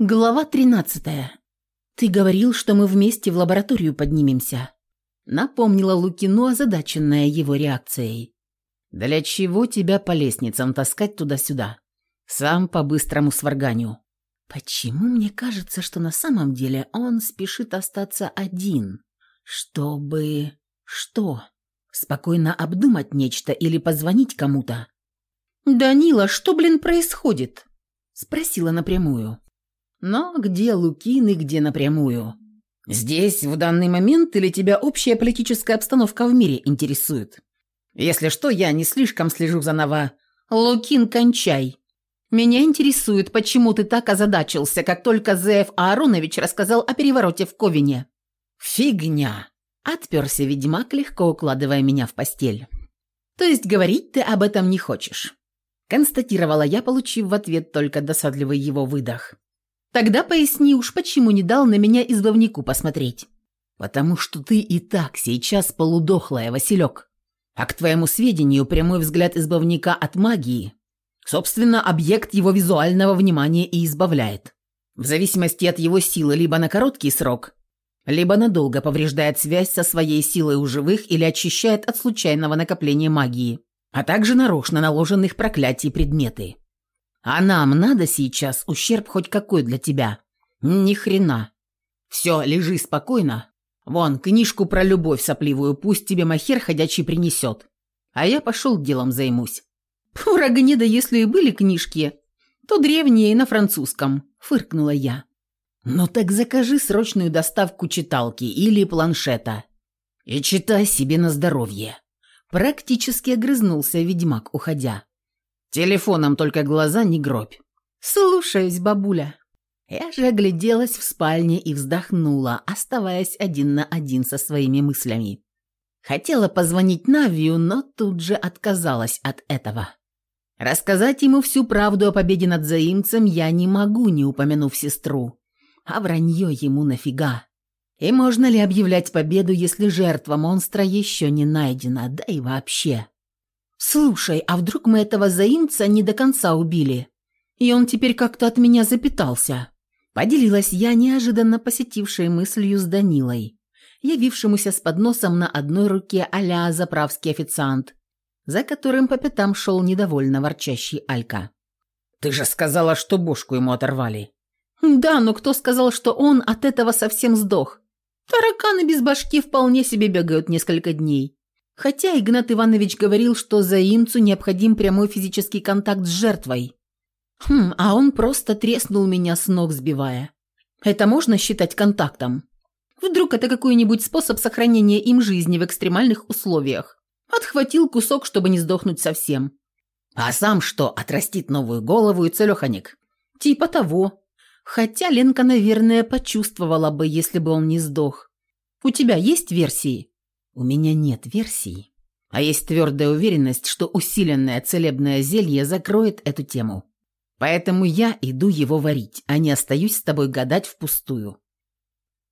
Глава 13. Ты говорил, что мы вместе в лабораторию поднимемся. Напомнила Лукину, озадаченная его реакцией. Для чего тебя по лестницам таскать туда-сюда? Сам по-быстрому сварганю. Почему мне кажется, что на самом деле он спешит остаться один? Чтобы... Что? Спокойно обдумать нечто или позвонить кому-то? «Данила, что, блин, происходит?» Спросила напрямую. Но где Лукин и где напрямую? Здесь, в данный момент, или тебя общая политическая обстановка в мире интересует? Если что, я не слишком слежу за Нова. Лукин, кончай. Меня интересует, почему ты так озадачился, как только Зеев Ааронович рассказал о перевороте в Ковине. Фигня. Отперся ведьмак, легко укладывая меня в постель. То есть говорить ты об этом не хочешь? Констатировала я, получив в ответ только досадливый его выдох. Тогда поясни уж, почему не дал на меня избавнику посмотреть. Потому что ты и так сейчас полудохлая, Василек. А к твоему сведению, прямой взгляд избавника от магии, собственно, объект его визуального внимания и избавляет. В зависимости от его силы либо на короткий срок, либо надолго повреждает связь со своей силой у живых или очищает от случайного накопления магии, а также нарочно наложенных проклятий предметы. А нам надо сейчас ущерб хоть какой для тебя? Ни хрена. Все, лежи спокойно. Вон, книжку про любовь сопливую пусть тебе махер ходячий принесет. А я пошел делом займусь. Про гнида, если и были книжки, то древние и на французском, фыркнула я. Ну так закажи срочную доставку читалки или планшета. И читай себе на здоровье. Практически огрызнулся ведьмак, уходя. Телефоном только глаза не гробь. Слушаюсь, бабуля. Я же огляделась в спальне и вздохнула, оставаясь один на один со своими мыслями. Хотела позвонить Навию, но тут же отказалась от этого. Рассказать ему всю правду о победе над заимцем я не могу, не упомянув сестру. А вранье ему нафига? И можно ли объявлять победу, если жертва монстра еще не найдена, да и вообще? «Слушай, а вдруг мы этого заимца не до конца убили? И он теперь как-то от меня запитался?» Поделилась я неожиданно посетившей мыслью с Данилой, явившемуся с подносом на одной руке а заправский официант, за которым по пятам шел недовольно ворчащий Алька. «Ты же сказала, что бошку ему оторвали». «Да, но кто сказал, что он от этого совсем сдох? Тараканы без башки вполне себе бегают несколько дней. Хотя Игнат Иванович говорил, что заимцу необходим прямой физический контакт с жертвой. Хм, а он просто треснул меня с ног сбивая. Это можно считать контактом? Вдруг это какой-нибудь способ сохранения им жизни в экстремальных условиях? Отхватил кусок, чтобы не сдохнуть совсем. А сам что, отрастит новую голову и целеханик? Типа того. Хотя Ленка, наверное, почувствовала бы, если бы он не сдох. У тебя есть версии? У меня нет версий, а есть твердая уверенность, что усиленное целебное зелье закроет эту тему. Поэтому я иду его варить, а не остаюсь с тобой гадать впустую.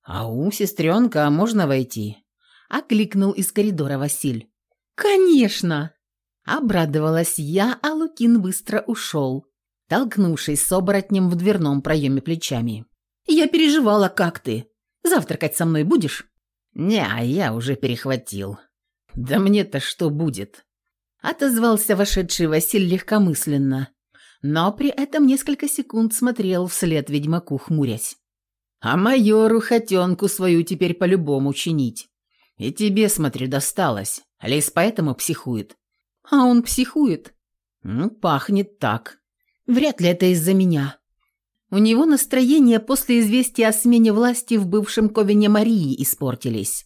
«Ау, сестренка, можно войти?» – окликнул из коридора Василь. «Конечно!» – обрадовалась я, а Лукин быстро ушел, толкнувшись с оборотнем в дверном проеме плечами. «Я переживала, как ты. Завтракать со мной будешь?» «Не, а я уже перехватил». «Да мне-то что будет?» Отозвался вошедший Василь легкомысленно, но при этом несколько секунд смотрел вслед ведьмаку, хмурясь. «А майору хотенку свою теперь по-любому чинить. И тебе, смотрю, досталось. Лис поэтому психует». «А он психует?» «Ну, пахнет так. Вряд ли это из-за меня». У него настроение после известия о смене власти в бывшем Ковине Марии испортились.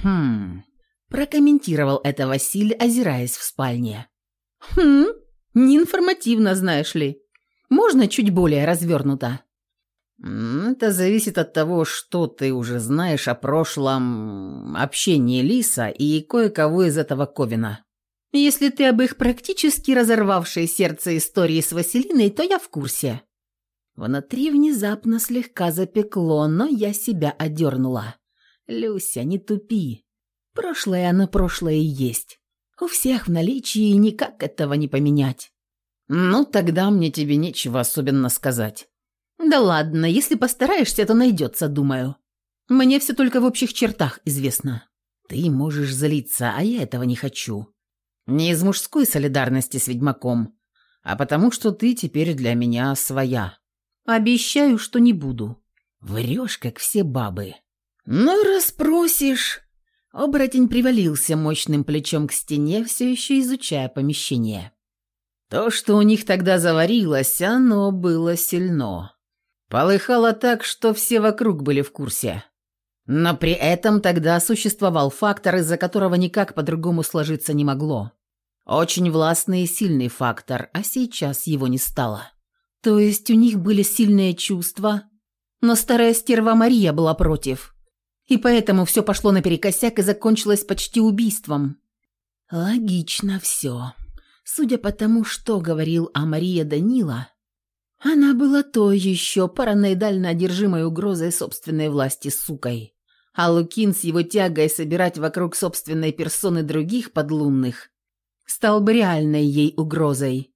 «Хм...» – прокомментировал это Василь, озираясь в спальне. «Хм... Неинформативно, знаешь ли. Можно чуть более развернуто?» «Это зависит от того, что ты уже знаешь о прошлом общении Лиса и кое-кого из этого Ковина. Если ты об их практически разорвавшей сердце истории с Василиной, то я в курсе». Внутри внезапно слегка запекло, но я себя одернула. «Люся, не тупи. Прошлое оно прошлое и есть. У всех в наличии, никак этого не поменять». «Ну, тогда мне тебе нечего особенно сказать. Да ладно, если постараешься, то найдется, думаю. Мне все только в общих чертах известно. Ты можешь злиться, а я этого не хочу. Не из мужской солидарности с ведьмаком, а потому что ты теперь для меня своя. Обещаю, что не буду. Врешь, как все бабы. Ну, расспросишь. Оборотень привалился мощным плечом к стене, все еще изучая помещение. То, что у них тогда заварилось, оно было сильно. Полыхало так, что все вокруг были в курсе. Но при этом тогда существовал фактор, из-за которого никак по-другому сложиться не могло. Очень властный и сильный фактор, а сейчас его не стало. То есть у них были сильные чувства, но старая стерва Мария была против. И поэтому все пошло наперекосяк и закончилось почти убийством. Логично все. Судя по тому, что говорил о Мария Данила, она была то еще параноидально одержимой угрозой собственной власти сукой. А Лукин с его тягой собирать вокруг собственной персоны других подлунных стал бы реальной ей угрозой.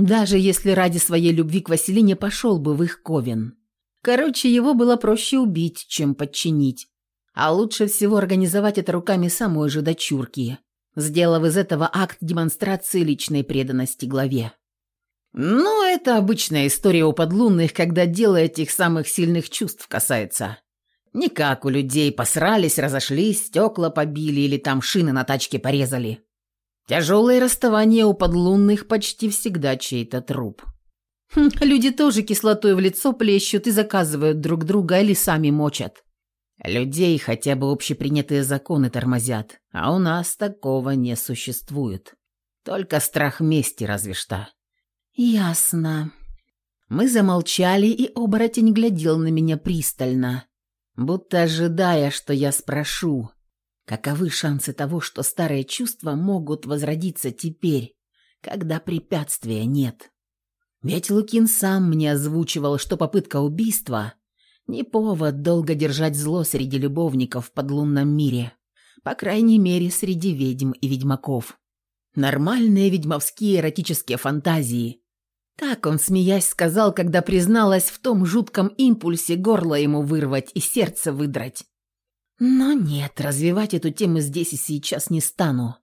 Даже если ради своей любви к Василине пошел бы в их ковен. Короче, его было проще убить, чем подчинить. А лучше всего организовать это руками самой же дочурки, сделав из этого акт демонстрации личной преданности главе. Ну, это обычная история у подлунных, когда дело этих самых сильных чувств касается. Не как у людей посрались, разошлись, стекла побили или там шины на тачке порезали. Тяжелые расставания у подлунных почти всегда чей-то труп. Хм, люди тоже кислотой в лицо плещут и заказывают друг друга или сами мочат. Людей хотя бы общепринятые законы тормозят, а у нас такого не существует. Только страх мести разве что. «Ясно». Мы замолчали, и оборотень глядел на меня пристально, будто ожидая, что я спрошу, каковы шансы того, что старые чувства могут возродиться теперь, когда препятствия нет. Ведь Лукин сам мне озвучивал, что попытка убийства – не повод долго держать зло среди любовников в подлунном мире, по крайней мере, среди ведьм и ведьмаков. Нормальные ведьмовские эротические фантазии. Так он, смеясь, сказал, когда призналась в том жутком импульсе горло ему вырвать и сердце выдрать. Но нет, развивать эту тему здесь и сейчас не стану.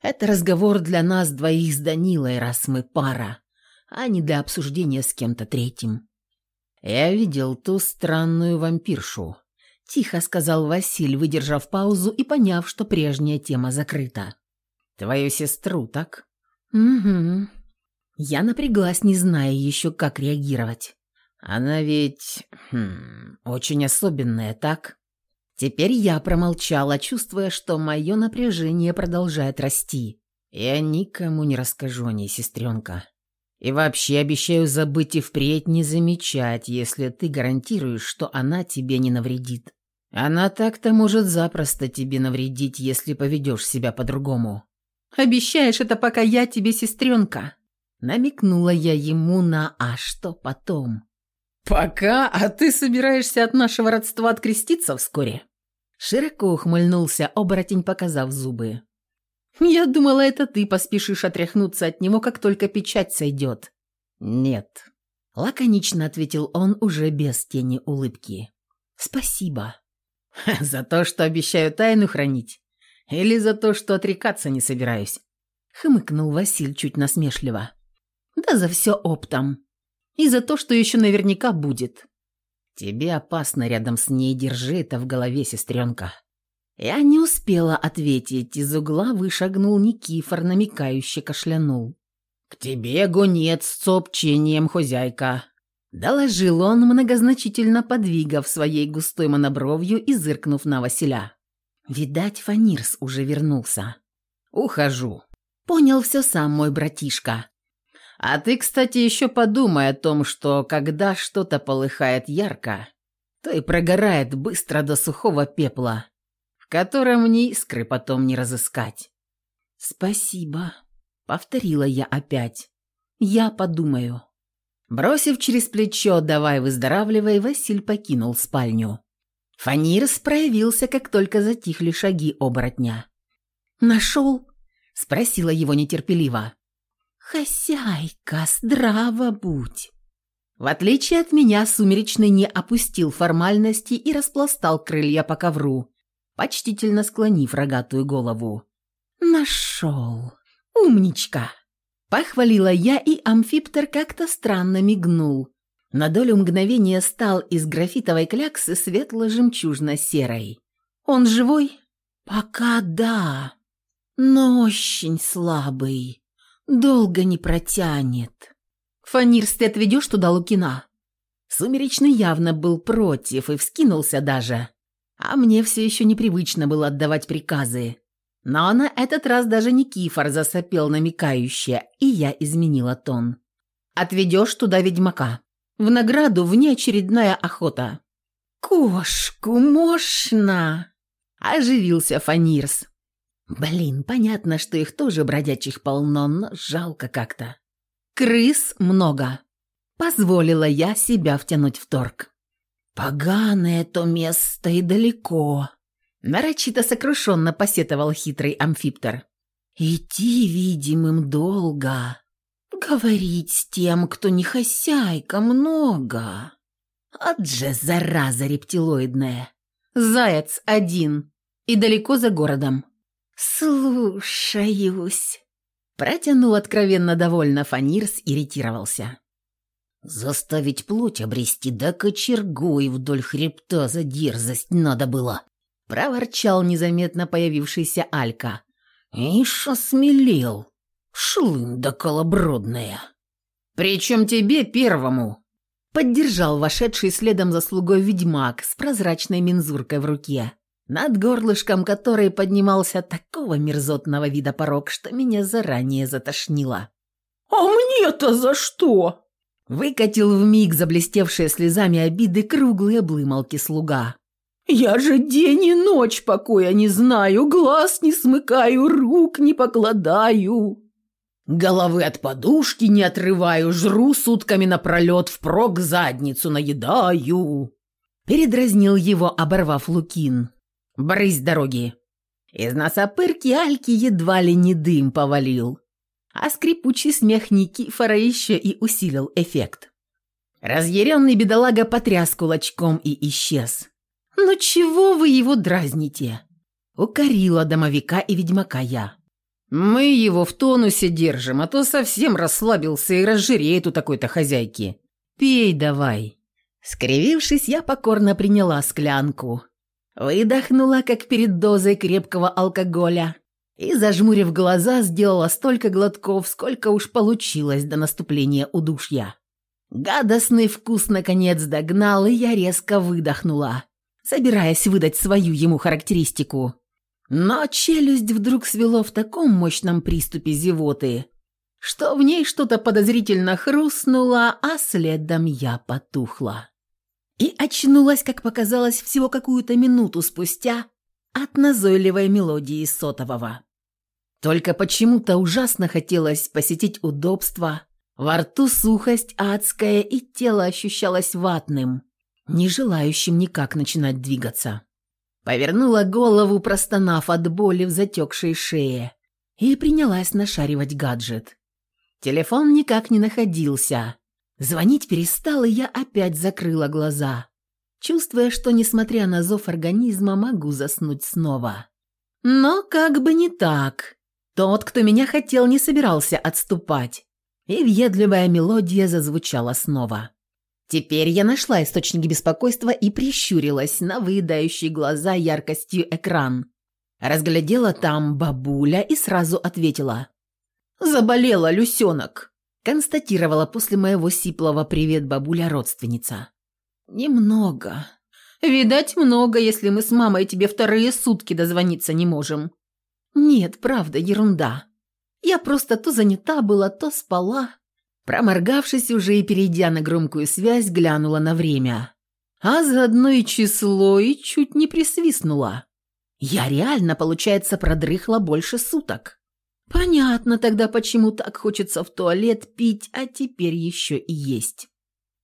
Это разговор для нас двоих с Данилой, раз мы пара, а не для обсуждения с кем-то третьим. Я видел ту странную вампиршу. Тихо сказал Василь, выдержав паузу и поняв, что прежняя тема закрыта. Твою сестру, так? Угу. Я напряглась, не зная еще, как реагировать. Она ведь... Хм, очень особенная, так? Теперь я промолчала, чувствуя, что мое напряжение продолжает расти. Я никому не расскажу о ней, сестренка. И вообще обещаю забыть и впредь не замечать, если ты гарантируешь, что она тебе не навредит. Она так-то может запросто тебе навредить, если поведешь себя по-другому. Обещаешь это, пока я тебе сестренка?» Намекнула я ему на «а что потом?» «Пока? А ты собираешься от нашего родства откреститься вскоре?» Широко ухмыльнулся оборотень, показав зубы. «Я думала, это ты поспешишь отряхнуться от него, как только печать сойдет». «Нет», — лаконично ответил он уже без тени улыбки. «Спасибо». «За то, что обещаю тайну хранить?» Или за то, что отрекаться не собираюсь?» Хмыкнул Василь чуть насмешливо. «Да за все оптом. И за то, что еще наверняка будет. Тебе опасно рядом с ней, держи это в голове, сестренка». Я не успела ответить, из угла вышагнул Никифор, намекающе кашлянул. «К тебе гонец с сообщением, хозяйка!» Доложил он, многозначительно подвигав своей густой монобровью и зыркнув на Василя. Видать, Фанирс уже вернулся. Ухожу. Понял все сам мой братишка. А ты, кстати, еще подумай о том, что когда что-то полыхает ярко, то и прогорает быстро до сухого пепла, в котором ни искры потом не разыскать. Спасибо, повторила я опять. Я подумаю. Бросив через плечо «давай выздоравливай», Василь покинул спальню. Фанирс проявился, как только затихли шаги оборотня. «Нашел?» — спросила его нетерпеливо. «Хозяйка, здраво будь!» В отличие от меня, Сумеречный не опустил формальности и распластал крылья по ковру, почтительно склонив рогатую голову. «Нашел! Умничка!» Похвалила я, и амфиптер как-то странно мигнул. На долю мгновения стал из графитовой кляксы светло-жемчужно-серой. «Он живой?» «Пока да, но очень слабый. Долго не протянет». «Фанирс, ты отведешь туда Лукина?» Сумеречный явно был против и вскинулся даже. А мне все еще непривычно было отдавать приказы. Но на этот раз даже Никифор засопел намекающе, и я изменила тон. «Отведешь туда ведьмака. В награду внеочередная охота». «Кошку мощно!» – оживился Фанирс. «Блин, понятно, что их тоже бродячих полно, но жалко как-то. Крыс много. Позволила я себя втянуть в торг. Поганое то место и далеко. Нарочито сокрушенно посетовал хитрый амфиптер. «Идти видимым долго. Говорить с тем, кто не хозяйка, много. От же зараза рептилоидная. Заяц один и далеко за городом». «Слушаюсь», — протянул откровенно довольно Фанирс, иритировался. «Заставить плоть обрести, да кочергой вдоль хребта за дерзость надо было», — проворчал незаметно появившийся Алька. «Ишь, осмелел, шлында колобродная». «Причем тебе первому?» Поддержал вошедший следом за слугой ведьмак с прозрачной мензуркой в руке, над горлышком которой поднимался такого мерзотного вида порог, что меня заранее затошнило. «А мне-то за что?» Выкатил в миг заблестевшие слезами обиды круглые блымалки слуга. Я же день и ночь покоя не знаю, глаз не смыкаю, рук не покладаю. Головы от подушки не отрываю, жру сутками напролет, впрок задницу наедаю. Передразнил его, оборвав Лукин. «Брысь дороги!» Из носа пырки Альки едва ли не дым повалил, а скрипучий смех Никифора еще и усилил эффект. Разъяренный бедолага потряс кулачком и исчез. «Ну чего вы его дразните?» Укорила домовика и ведьмака я. «Мы его в тонусе держим, а то совсем расслабился и разжиреет у такой-то хозяйки. Пей давай». Скривившись, я покорно приняла склянку. Выдохнула, как перед дозой крепкого алкоголя, и, зажмурив глаза, сделала столько глотков, сколько уж получилось до наступления удушья. Гадостный вкус наконец догнал, и я резко выдохнула собираясь выдать свою ему характеристику. Но челюсть вдруг свело в таком мощном приступе зевоты, что в ней что-то подозрительно хрустнуло, а следом я потухла. И очнулась, как показалось, всего какую-то минуту спустя от назойливой мелодии сотового. Только почему-то ужасно хотелось посетить удобство, во рту сухость адская, и тело ощущалось ватным – не желающим никак начинать двигаться. Повернула голову, простонав от боли в затекшей шее, и принялась нашаривать гаджет. Телефон никак не находился. Звонить перестал, и я опять закрыла глаза, чувствуя, что, несмотря на зов организма, могу заснуть снова. Но как бы не так. Тот, кто меня хотел, не собирался отступать, и въедливая мелодия зазвучала снова. Теперь я нашла источник беспокойства и прищурилась на выедающие глаза яркостью экран. Разглядела там бабуля и сразу ответила. «Заболела, Люсенок!» Констатировала после моего сиплого «Привет, бабуля, родственница». «Немного. Видать, много, если мы с мамой тебе вторые сутки дозвониться не можем». «Нет, правда, ерунда. Я просто то занята была, то спала. Проморгавшись уже и перейдя на громкую связь, глянула на время. А заодно и число, и чуть не присвистнула. Я реально, получается, продрыхла больше суток. Понятно тогда, почему так хочется в туалет пить, а теперь еще и есть.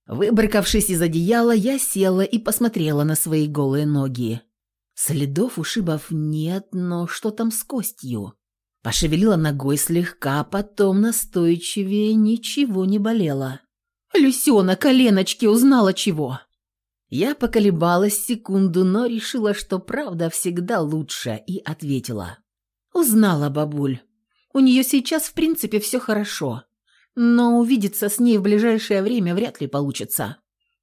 Выбрыкавшись из одеяла, я села и посмотрела на свои голые ноги. Следов ушибов нет, но что там с костью? Пошевелила ногой слегка, потом настойчивее, ничего не болело. Люсёна, коленочки, узнала чего?» Я поколебалась секунду, но решила, что правда всегда лучше, и ответила. «Узнала, бабуль. У нее сейчас, в принципе, все хорошо. Но увидеться с ней в ближайшее время вряд ли получится.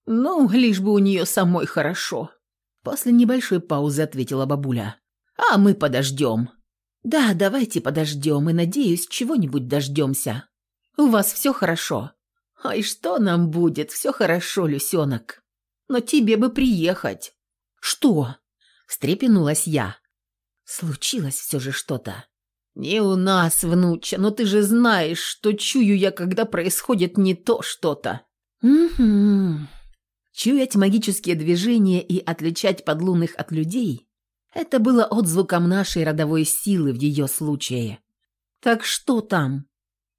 Ну, лишь бы у нее самой хорошо». После небольшой паузы ответила бабуля. «А мы подождем». «Да, давайте подождем и, надеюсь, чего-нибудь дождемся. У вас все хорошо?» «Ай, что нам будет? Все хорошо, Люсенок. Но тебе бы приехать». «Что?» – встрепенулась я. Случилось все же что-то. «Не у нас, внуча, но ты же знаешь, что чую я, когда происходит не то что-то». «Угу». Чуять магические движения и отличать подлунных от людей – это было отзвуком нашей родовой силы в ее случае. «Так что там?»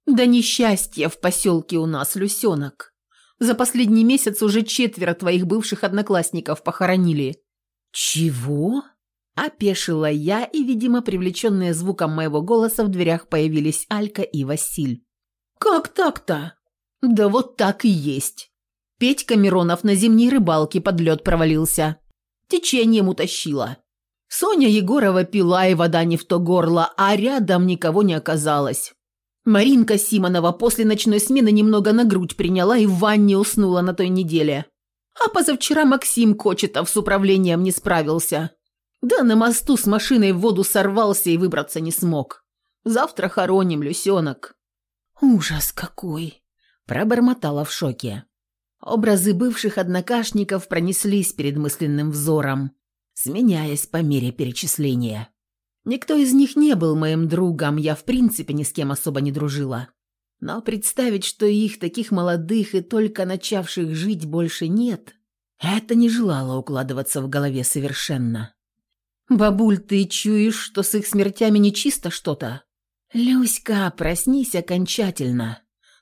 «Да несчастье в поселке у нас, Люсенок. За последний месяц уже четверо твоих бывших одноклассников похоронили». «Чего?» – опешила я, и, видимо, привлеченные звуком моего голоса в дверях появились Алька и Василь. «Как так-то?» «Да вот так и есть. Петька Миронов на зимней рыбалке под лед провалился. Течением утащила. Соня Егорова пила, и вода не в то горло, а рядом никого не оказалось. Маринка Симонова после ночной смены немного на грудь приняла и в ванне уснула на той неделе. А позавчера Максим Кочетов с управлением не справился. Да на мосту с машиной в воду сорвался и выбраться не смог. Завтра хороним, Люсенок. «Ужас какой!» – пробормотала в шоке. Образы бывших однокашников пронеслись перед мысленным взором, сменяясь по мере перечисления. Никто из них не был моим другом, я в принципе ни с кем особо не дружила. Но представить, что их, таких молодых и только начавших жить, больше нет, это не желало укладываться в голове совершенно. «Бабуль, ты чуешь, что с их смертями нечисто что-то?» «Люська, проснись окончательно.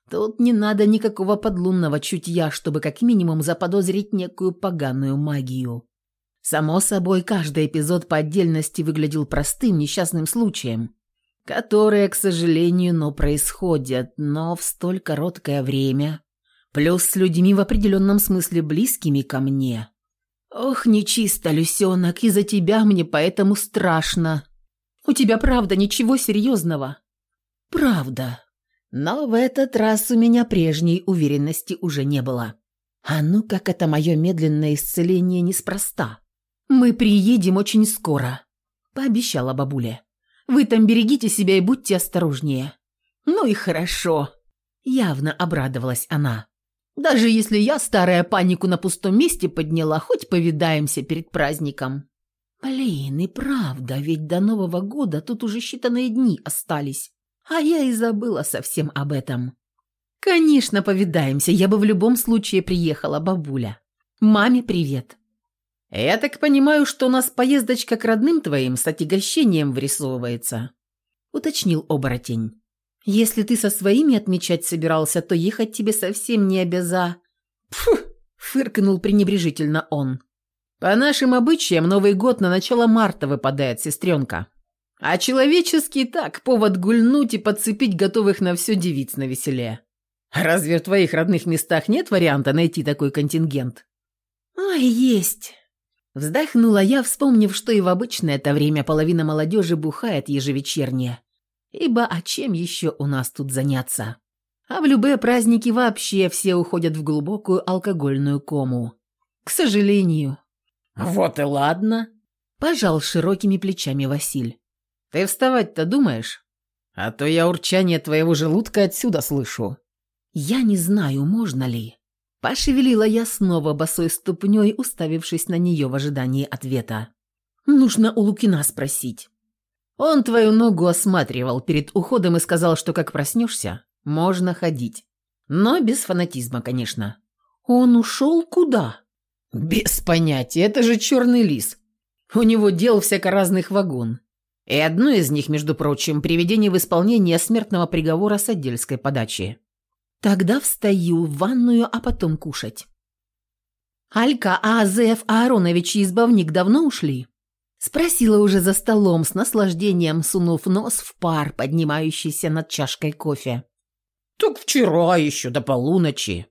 Тут не надо никакого подлунного чутья, чтобы как минимум заподозрить некую поганую магию. Само собой, каждый эпизод по отдельности выглядел простым несчастным случаем, которые, к сожалению, но происходят, но в столь короткое время, плюс с людьми в определенном смысле близкими ко мне. Ох, нечисто, Люсенок, из-за тебя мне поэтому страшно. У тебя правда ничего серьезного? Правда. Но в этот раз у меня прежней уверенности уже не было. А ну как это мое медленное исцеление неспроста. «Мы приедем очень скоро», – пообещала бабуля. «Вы там берегите себя и будьте осторожнее». «Ну и хорошо», – явно обрадовалась она. «Даже если я старая панику на пустом месте подняла, хоть повидаемся перед праздником». «Блин, и правда, ведь до Нового года тут уже считанные дни остались. А я и забыла совсем об этом. «Конечно, повидаемся. Я бы в любом случае приехала, бабуля. Маме привет». «Я так понимаю, что у нас поездочка к родным твоим с отягощением вырисовывается», — уточнил оборотень. «Если ты со своими отмечать собирался, то ехать тебе совсем не обяза...» «Пфу!» — фыркнул пренебрежительно он. «По нашим обычаям Новый год на начало марта выпадает, сестренка. А человеческий так, повод гульнуть и подцепить готовых на все девиц на веселе. Разве в твоих родных местах нет варианта найти такой контингент? Ой, есть. Вздохнула я, вспомнив, что и в обычное это время половина молодежи бухает ежевечерне. Ибо а чем еще у нас тут заняться? А в любые праздники вообще все уходят в глубокую алкогольную кому. К сожалению. Вот и ладно. Пожал широкими плечами Василь. Ты вставать-то думаешь? А то я урчание твоего желудка отсюда слышу». «Я не знаю, можно ли». Пошевелила я снова босой ступней, уставившись на нее в ожидании ответа. «Нужно у Лукина спросить». «Он твою ногу осматривал перед уходом и сказал, что как проснешься, можно ходить. Но без фанатизма, конечно». «Он ушел куда?» «Без понятия, это же черный лис. У него дел всяко разных вагон. И одно из них, между прочим, приведение в исполнение смертного приговора с отдельской подачи. Тогда встаю в ванную, а потом кушать. «Алька, а Азеф Ааронович и избавник давно ушли?» Спросила уже за столом, с наслаждением сунув нос в пар, поднимающийся над чашкой кофе. «Так вчера еще, до полуночи».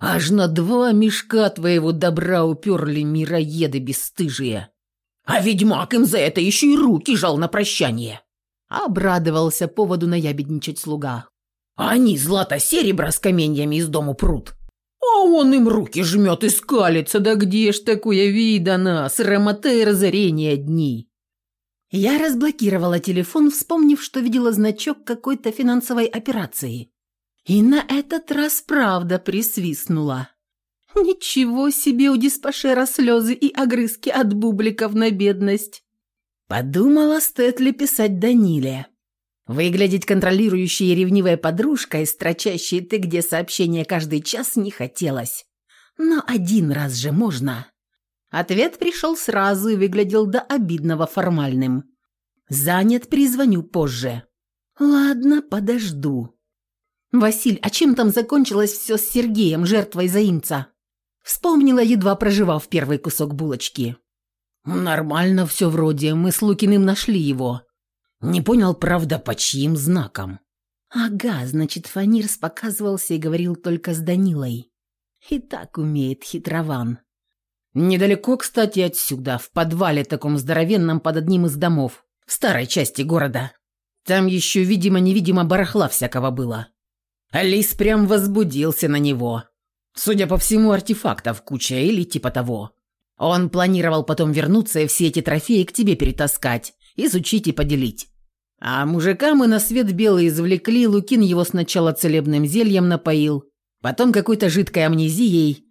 Аж на два мешка твоего добра уперли мироеды бесстыжие. А ведьмак им за это еще и руки жал на прощание. Обрадовался поводу наябедничать слуга. Они злато-серебро с каменьями из дому прут. А он им руки жмет и скалится, да где ж такое видано, срамота и разорение дни. Я разблокировала телефон, вспомнив, что видела значок какой-то финансовой операции. И на этот раз правда присвистнула. Ничего себе у диспашера слезы и огрызки от бубликов на бедность. Подумала, стоит ли писать Даниле. Выглядеть контролирующей и ревнивой подружкой, строчащей ты где сообщения каждый час, не хотелось. Но один раз же можно. Ответ пришел сразу и выглядел до обидного формальным. «Занят, призвоню позже». «Ладно, подожду». «Василь, а чем там закончилось все с Сергеем, жертвой заимца?» Вспомнила, едва проживав первый кусок булочки. «Нормально все вроде, мы с Лукиным нашли его. Не понял, правда, по чьим знакам». «Ага, значит, Фанирс показывался и говорил только с Данилой. И так умеет хитрован». «Недалеко, кстати, отсюда, в подвале таком здоровенном под одним из домов, в старой части города. Там еще, видимо-невидимо, барахла всякого было. Алис прям возбудился на него. Судя по всему, артефактов куча или типа того. Он планировал потом вернуться и все эти трофеи к тебе перетаскать, изучить и поделить. А мужика мы на свет белый извлекли, Лукин его сначала целебным зельем напоил, потом какой-то жидкой амнезией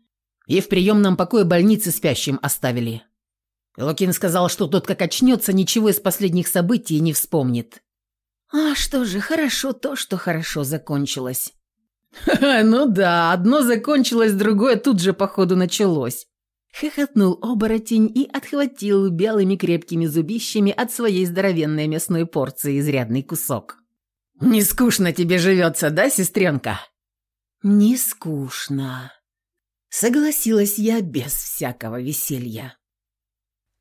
и в приемном покое больницы спящим оставили. Лукин сказал, что тот как очнется, ничего из последних событий не вспомнит. А что же, хорошо то, что хорошо закончилось. ну да, одно закончилось, другое тут же, походу, началось. Хохотнул оборотень и отхватил белыми крепкими зубищами от своей здоровенной мясной порции изрядный кусок. «Не скучно тебе живется, да, сестренка?» «Не скучно», — согласилась я без всякого веселья.